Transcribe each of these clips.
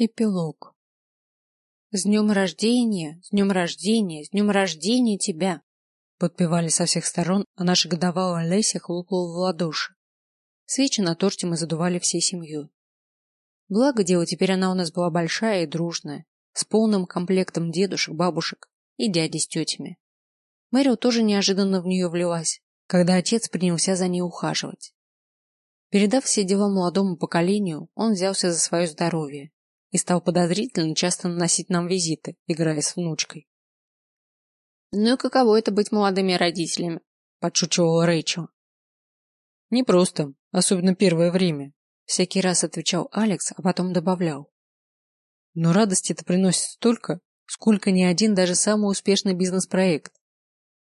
Эпилог. С днем рождения, с днем рождения, с днем рождения тебя! Подпевали со всех сторон, а наша годовалая Леся хлопала в ладоши. Свечи на торте мы задували всей семьей. Благо дело, теперь она у нас была большая и дружная, с полным комплектом дедушек, бабушек и дяди с тетями. Мэрил тоже неожиданно в нее влилась, когда отец принялся за ней ухаживать. Передав все дела молодому поколению, он взялся за свое здоровье и стал подозрительно часто наносить нам визиты, играя с внучкой. «Ну и каково это быть молодыми родителями?» – подшучивала Рэйчел. «Не просто, особенно первое время», – всякий раз отвечал Алекс, а потом добавлял. «Но радости это приносит столько, сколько ни один даже самый успешный бизнес-проект.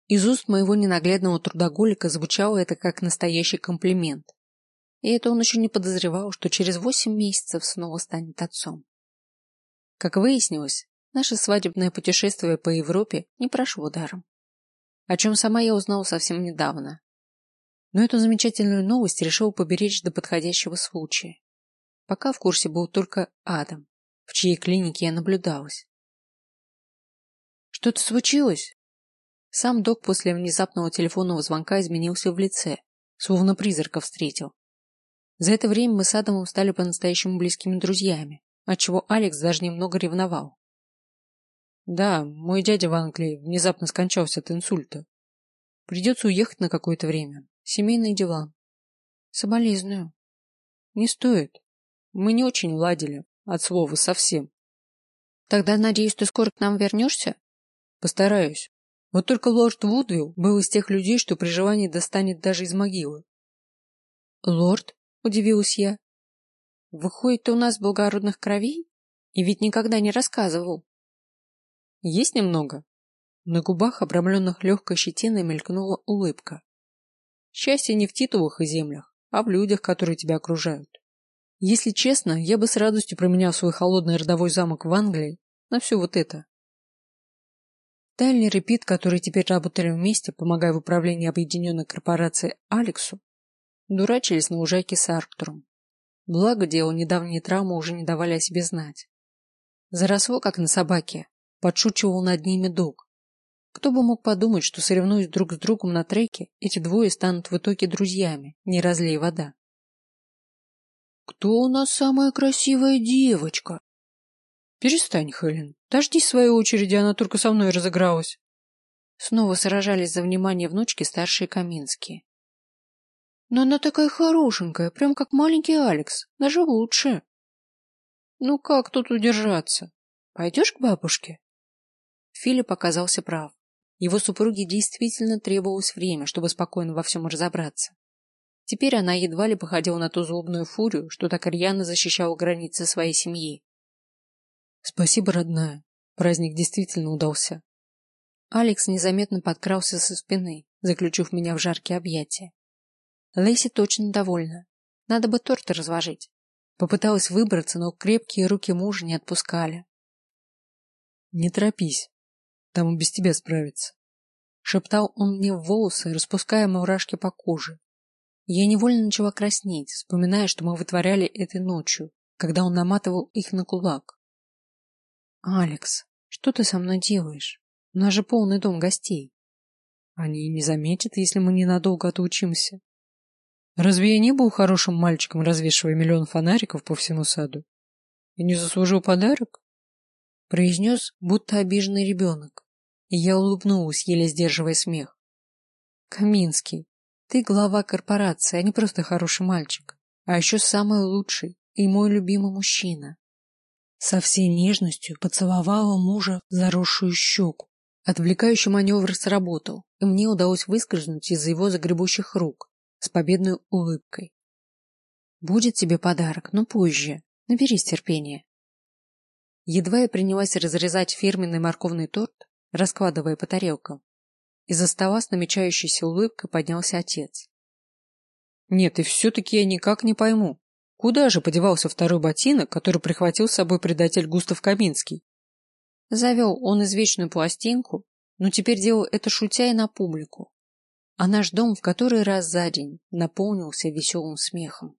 Из уст моего ненаглядного трудоголика звучало это как настоящий комплимент. И это он еще не подозревал, что через восемь месяцев снова станет отцом. Как выяснилось, наше свадебное путешествие по Европе не прошло даром. О чем сама я узнала совсем недавно. Но эту замечательную новость решил поберечь до подходящего случая. Пока в курсе был только Адам, в чьей клинике я наблюдалась. Что-то случилось? Сам док после внезапного телефонного звонка изменился в лице, словно призрака встретил. За это время мы с Адамом стали по-настоящему близкими друзьями, отчего Алекс даже немного ревновал. Да, мой дядя в Англии внезапно скончался от инсульта. Придется уехать на какое-то время. Семейные дела. Соболезную. Не стоит. Мы не очень ладили, от слова совсем. Тогда, надеюсь, ты скоро к нам вернешься? Постараюсь. Вот только лорд Вудвилл был из тех людей, что при желании достанет даже из могилы. Лорд? Удивилась я. Выходит, у нас благородных кровей? И ведь никогда не рассказывал. Есть немного. На губах, обрамленных легкой щетиной, мелькнула улыбка. Счастье не в титулах и землях, а в людях, которые тебя окружают. Если честно, я бы с радостью променял свой холодный родовой замок в Англии на все вот это. Тайлер и Пит, которые теперь работали вместе, помогая в управлении объединенной корпорацией Алексу, Дурачились на ужайке с Арктуром. Благо дело, недавние травмы уже не давали о себе знать. Заросло, как на собаке, подшучивал над ними Дог. Кто бы мог подумать, что, соревнуясь друг с другом на треке, эти двое станут в итоге друзьями, не разлей вода. «Кто у нас самая красивая девочка?» «Перестань, Хелен. Дождись своей очереди, она только со мной разыгралась». Снова сражались за внимание внучки старшие Каминские. Но она такая хорошенькая, прям как маленький Алекс, даже лучше. Ну как тут удержаться? Пойдешь к бабушке? Филипп оказался прав. Его супруге действительно требовалось время, чтобы спокойно во всем разобраться. Теперь она едва ли походила на ту злобную фурию, что так рьяно защищала границы своей семьи. Спасибо, родная. Праздник действительно удался. Алекс незаметно подкрался со спины, заключив меня в жаркие объятия. Лейси точно довольна. Надо бы торт разложить. Попыталась выбраться, но крепкие руки мужа не отпускали. Не торопись. Там и без тебя справится. Шептал он мне в волосы, распуская мурашки по коже. Я невольно начала краснеть, вспоминая, что мы вытворяли этой ночью, когда он наматывал их на кулак. Алекс, что ты со мной делаешь? У нас же полный дом гостей. Они не заметят, если мы ненадолго отучимся. Разве я не был хорошим мальчиком, развешивая миллион фонариков по всему саду? И не заслужил подарок? Произнес, будто обиженный ребенок. И я улыбнулась, еле сдерживая смех. Каминский, ты глава корпорации, а не просто хороший мальчик, а еще самый лучший и мой любимый мужчина. Со всей нежностью поцеловала мужа в заросшую щеку. Отвлекающий маневр сработал, и мне удалось выскользнуть из его загребущих рук с победной улыбкой. Будет тебе подарок, но позже. Наберись терпения. Едва я принялась разрезать фирменный морковный торт, раскладывая по тарелкам, из-за стола с намечающейся улыбкой поднялся отец. Нет, и все-таки я никак не пойму, куда же подевался второй ботинок, который прихватил с собой предатель Густав Каминский? Завел он извечную пластинку, но теперь делал это шутя и на публику а наш дом в который раз за день наполнился веселым смехом.